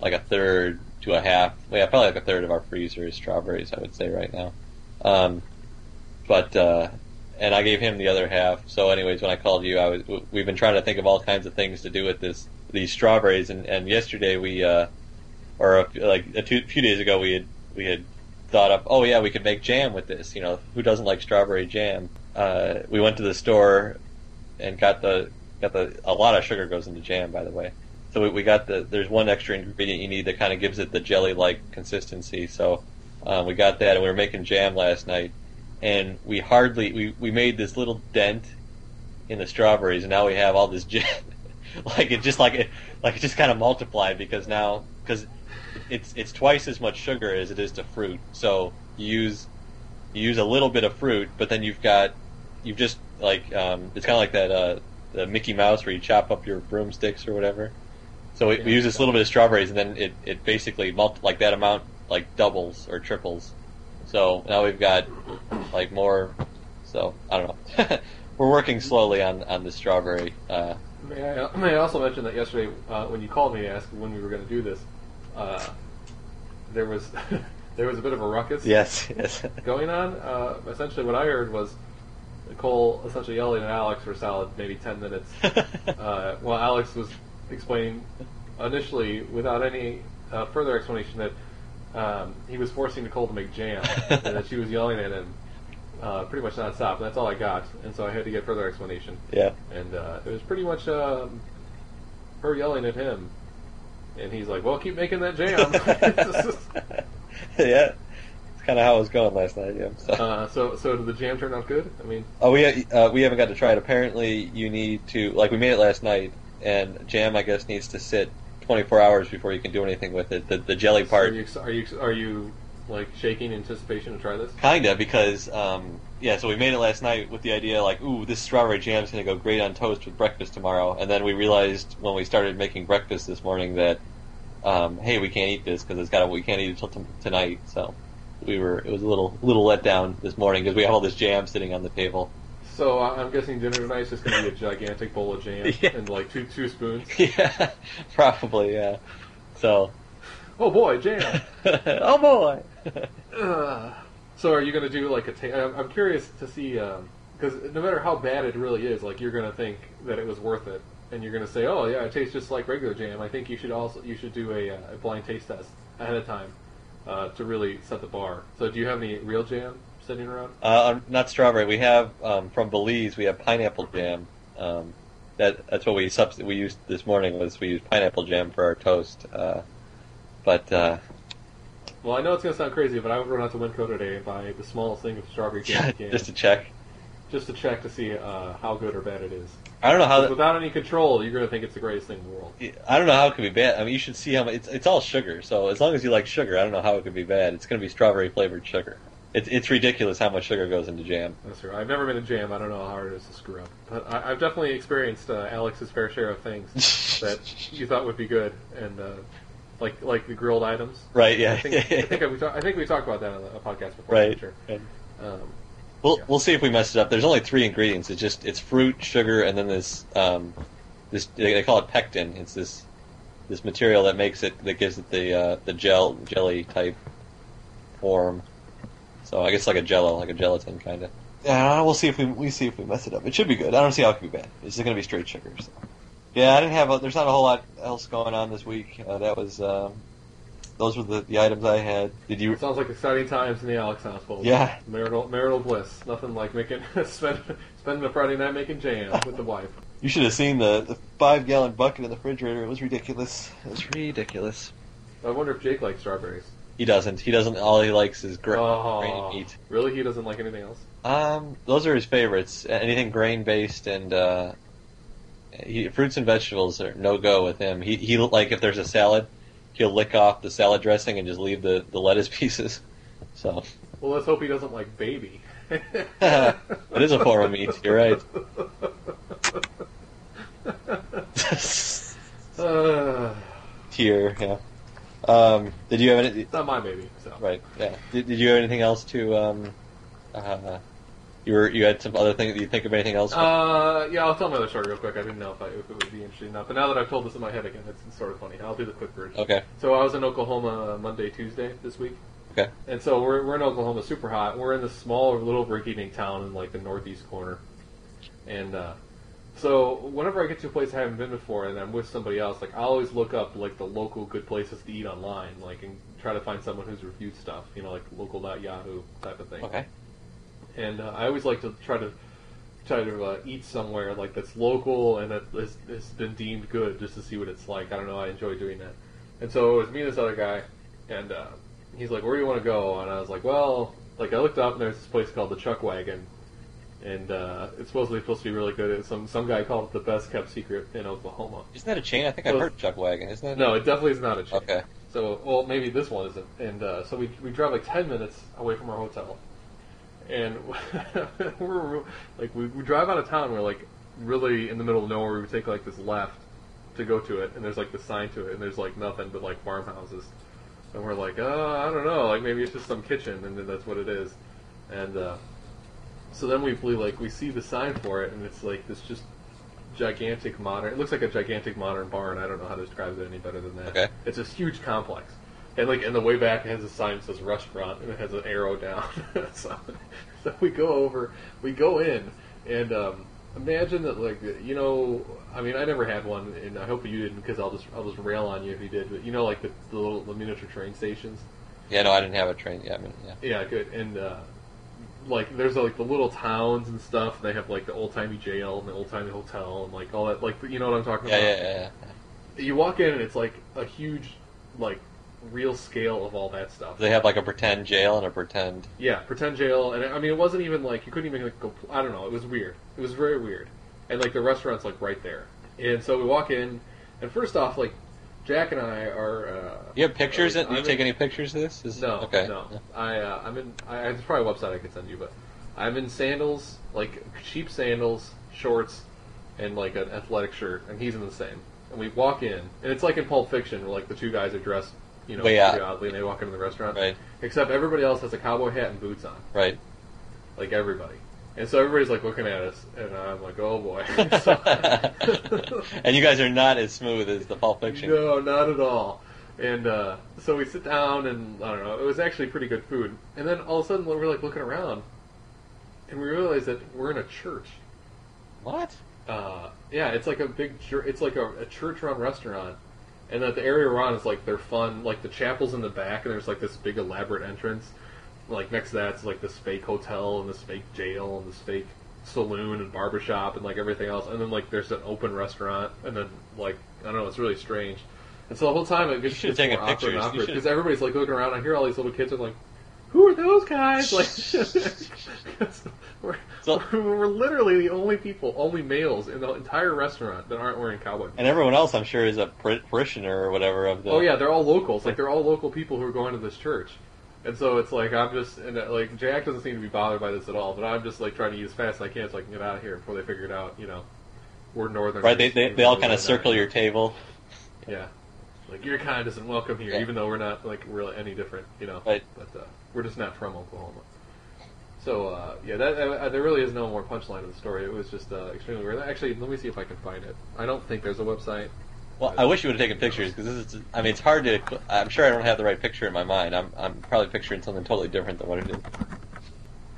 like a third to a half. Yeah, probably like a third of our freezer is strawberries. I would say right now. Um, but uh, and I gave him the other half. So, anyways, when I called you, I was we've been trying to think of all kinds of things to do with this these strawberries, and, and yesterday we uh, or a, like a two, few days ago we had we had thought up, oh yeah, we could make jam with this. You know, who doesn't like strawberry jam? Uh, we went to the store and got the got the a lot of sugar goes into jam, by the way. So we, we got the there's one extra ingredient you need that kind of gives it the jelly like consistency. So um, we got that, and we were making jam last night, and we hardly we we made this little dent in the strawberries, and now we have all this [laughs] like it just like it like it just kind of multiplied because now because it's it's twice as much sugar as it is to fruit. So you use you use a little bit of fruit, but then you've got you've just like um, it's kind of like that uh, the Mickey Mouse where you chop up your broomsticks or whatever. So we, we use this little bit of strawberries, and then it, it basically multi- like that amount like doubles or triples. So now we've got like more. So I don't know. [laughs] We're working slowly on on the strawberry. Uh, May I, may I also mention that yesterday, uh, when you called me to ask when we were going to do this, uh, there was [laughs] there was a bit of a ruckus yes, yes. [laughs] going on. Uh, essentially, what I heard was Cole essentially yelling at Alex for a solid maybe ten minutes. uh, while Alex was explaining initially, without any uh, further explanation, that um, he was forcing Nicole to make jam, and that she was yelling at him uh, pretty much nonstop. And that's all I got, and so I had to get further explanation. yeah. And uh, it was pretty much um, her yelling at him, and he's like, "Well, keep making that jam." [laughs] [laughs] yeah. It's kind of how it was going last night. Yeah. So. uh, so, so did the jam turn out good? I mean, Oh, we uh, we haven't got to try it. Apparently, you need to like we made it last night, and jam I guess needs to sit 24 hours before you can do anything with it. The the jelly are part, you are you are you like shaking anticipation to try this? kinda because um, yeah. So we made it last night with the idea like, ooh, this strawberry jam is gonna go great on toast with breakfast tomorrow. And then we realized when we started making breakfast this morning that um, hey, we can't eat this because it's got to, we can't eat it till t- tonight. So we were it was a little little let down this morning because we have all this jam sitting on the table. So uh, I'm guessing dinner tonight is just going to be a gigantic bowl of jam [laughs] Yeah. and like two two spoons. [laughs] yeah, probably yeah. So. Oh boy, jam! [laughs] oh boy. Ugh. so are you going to do like a? Ta- I'm I'm curious to see because no matter how bad it really is, like you're going to think that it was worth it, and you're going to say, "Oh yeah, it tastes just like regular jam." I think you should also you should do a, uh, a blind taste test ahead of time uh, to really set the bar. So do you have any real jam sitting around? Uh, um, not strawberry. We have um, from Belize. We have pineapple jam. Um, that that's what we subst- we used this morning. Was we used pineapple jam for our toast. Uh, but uh, Well, I know it's going to sound crazy, but I would run out to Winco today and buy the smallest thing of strawberry [laughs] jam I can, just to check. just to check to see uh, how good or bad it is. I don't know how. 'Cause without any control, you're going to think it's the greatest thing in the world. I don't know how it could be bad. I mean, you should see how much. It's, it's all sugar. So as long as you like sugar, I don't know how it could be bad. It's going to be strawberry flavored sugar. It's it's ridiculous how much sugar goes into jam. That's true. I've never been a jam. I don't know how hard it is to screw up. But I, I've definitely experienced uh, Alex's fair share of things [laughs] that you thought would be good, and uh, like like the grilled items. Right? Yeah. I think, I, [laughs] think we talk, I think we talked about that on a podcast before. right. Sure. right. Um, We'll Yeah. we'll see if we mess it up. There's only three ingredients. It's just it's fruit, sugar, and then this um, this they they call it pectin. It's this this material that makes it that gives it the uh, the gel jelly type form. So I guess like a jello, like a gelatin kind of. Yeah, we'll see if we we see if we mess it up. It should be good. I don't see how it could be bad. It's just going to be straight sugar. So. Yeah, I didn't have. A, there's not a whole lot else going on this week. Uh, that was um, those were the, the items I had. Did you? sounds like exciting times in the Alex household. Yeah. Marital marital bliss. Nothing like making [laughs] spend, spending a Friday night making jam with the wife. You should have seen the, the five gallon bucket in the refrigerator. It was ridiculous. It was ridiculous. I wonder if Jake likes strawberries. He doesn't. He doesn't. All he likes is gra- Oh. grain meat. Really, he doesn't like anything else. Um, those are his favorites. Anything grain based and uh, he, fruits and vegetables are no go with him. He he like if there's a salad, he'll lick off the salad dressing and just leave the, the lettuce [laughs] pieces. So Well, let's hope he doesn't like baby. [laughs] it is a form of meat. You're right. [laughs] Uh, Tear. Yeah. Um, did you have any? it's not my baby, so. Right. Yeah. Did, did you have anything else to? Um, uh, you were you had some other thing. Did you think of anything else? Uh, yeah, I'll tell my other story real quick. I didn't know if, I, if it would be interesting enough, but now that I've told this in my head again, it's, it's sort of funny. I'll do the quick version. okay. So I was in Oklahoma Monday, Tuesday this week, Okay. and so we're we're in Oklahoma, super hot. We're in this small little rinky-dink town in like the northeast corner, and uh, so whenever I get to a place I haven't been before and I'm with somebody else, like I always look up like the local good places to eat online, like and try to find someone who's reviewed stuff, you know, like local.yahoo type of thing. Okay. And uh, I always like to try to try to uh, eat somewhere like that's local and that has, has been deemed good just to see what it's like. I don't know. I enjoy doing that. And so it was me and this other guy, and uh, he's like, "Where do you want to go?" And I was like, "Well, like I looked up and there's this place called the Chuck Wagon." And uh, it's supposedly supposed to be really good. Some some guy called it the best kept secret in Oklahoma. Isn't that a chain? I think I've heard Chuck Wagon. Isn't it? No, it definitely is not a chain. Okay. So, well, maybe this one isn't. And uh, so we we drive like ten minutes away from our hotel, and [laughs] we're like we, we drive out of town. We're like really in the middle of nowhere. We take like this left to go to it, and there's like the sign to it, and there's like nothing but like farmhouses. And we're like, uh, I don't know, like maybe it's just some kitchen, and then that's what it is. And uh, so then we we like we see the sign for it, and it's like this just gigantic modern. It looks like a gigantic modern barn. I don't know how to describe it any better than that. Okay. It's this huge complex, and like in the way back, it has a sign that says restaurant, and it has an arrow down. [laughs] so, so we go over, we go in, and um, imagine that like you know, I mean, I never had one, and I hope you didn't, because I'll just I'll just rail on you if you did. But you know, like the, the little the miniature train stations. Yeah. No, I didn't have a train. Yeah. I mean, yeah. Yeah, good. And uh, like, there's like the little towns and stuff. They have like the old timey jail and the old timey hotel and like all that. Like, you know what I'm talking Yeah. about? Yeah. Yeah. yeah. You walk in and it's like a huge, like, real scale of all that stuff. They have like a pretend jail and a pretend. Yeah, pretend jail, and I mean, it wasn't even like you couldn't even like, go. I don't know. It was weird. It was very weird, and like the restaurant's like right there, and so we walk in, and first off, like Jack and I are. Uh, You have pictures? uh, Did you I'm take in- any pictures of this? Is, No, Okay. no. I uh, I'm in. I, there's probably a website I could send you, but I'm in sandals, like cheap sandals, shorts, and like an athletic shirt, and he's in the same. And we walk in, and it's like in Pulp Fiction, where like the two guys are dressed, you know, Way out. pretty oddly, and they walk into the restaurant. Right. Except everybody else has a cowboy hat and boots on, Right. like everybody. And so everybody's like looking at us, and I'm like, oh boy. [laughs] [laughs] So- and you guys are not as smooth as the Pulp Fiction. No, not at all. And uh, so we sit down, and I don't know. It was actually pretty good food. And then all of a sudden, we're like looking around, and we realize that we're in a church. What? Uh, yeah, it's like a big, chur- it's like a, a church-run restaurant, and that the area we're on is like they're fun. Like the chapel's in the back, and there's like this big elaborate entrance. Like next to that's like this fake hotel and this fake jail and this fake saloon and barbershop and like everything else. And then like there's an open restaurant, and then like I don't know, it's really strange. And so the whole time it should've gets more awkward and awkward because everybody's like looking around. I hear all these little kids are like, "Who are those guys?" Like, [laughs] 'cause we're, So- [laughs] we're literally the only people, only males in the entire restaurant that aren't wearing cowboy. boots. And everyone else, I'm sure, is a par- parishioner or whatever of the. Oh yeah, they're all locals. Like they're all local people who are going to this church. And so it's like I'm just and uh, like Jack doesn't seem to be bothered by this at all, but I'm just like trying to eat as fast as I can so I can get out of here before they figure it out. You know, we're northern. Right? They they, they all kind of circle your table. Yeah. Like your kind isn't welcome here, Yeah. even though we're not like really any different, you know. Right. But uh, we're just not from Oklahoma. So uh, yeah, that uh, there really is no more punchline of the story. It was just uh, extremely weird. Actually, let me see if I can find it. I don't think there's a website. Well, I wish you would have taken pictures because this is. I mean, it's hard to. I'm sure I don't have the right picture in my mind. I'm I'm probably picturing something totally different than what it is.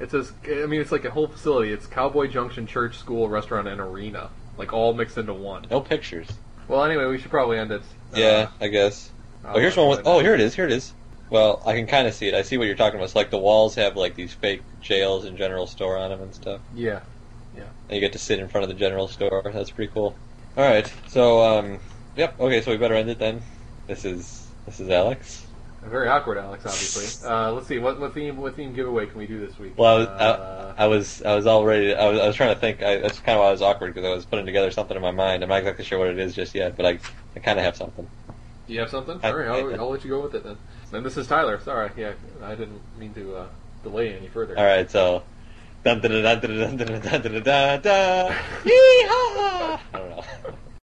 It says, I mean, it's like a whole facility. It's Cowboy Junction Church, School, Restaurant, and Arena, like all mixed into one. No pictures. Well, anyway, we should probably end it. Yeah, I guess. Oh, here's one with. Oh, here it is. Here it is. Well, I can kind of see it. I see what you're talking about. It's like the walls have like these fake jails and general store on them and stuff. Yeah. yeah. And you get to sit in front of the general store. That's pretty cool. All right. So, um, yep. Okay. So we better end it then. This is this is Alex. Very awkward, Alex. Obviously. Uh, let's see. What, what theme? What theme giveaway can we do this week? Well, I was Uh, I, I was I was all ready. To, I was I was trying to think. I, that's kind of why I was awkward because I was putting together something in my mind. I'm not exactly sure what it is just yet, but I I kind of have something. Do you have something? All right, I'll, I'll let you go with it then. And this is Tyler. Sorry, yeah, I didn't mean to uh, delay any further. All right. So. Dun dun dun dun dun dun dun dun dun dun dun. Yee-haw! I don't know.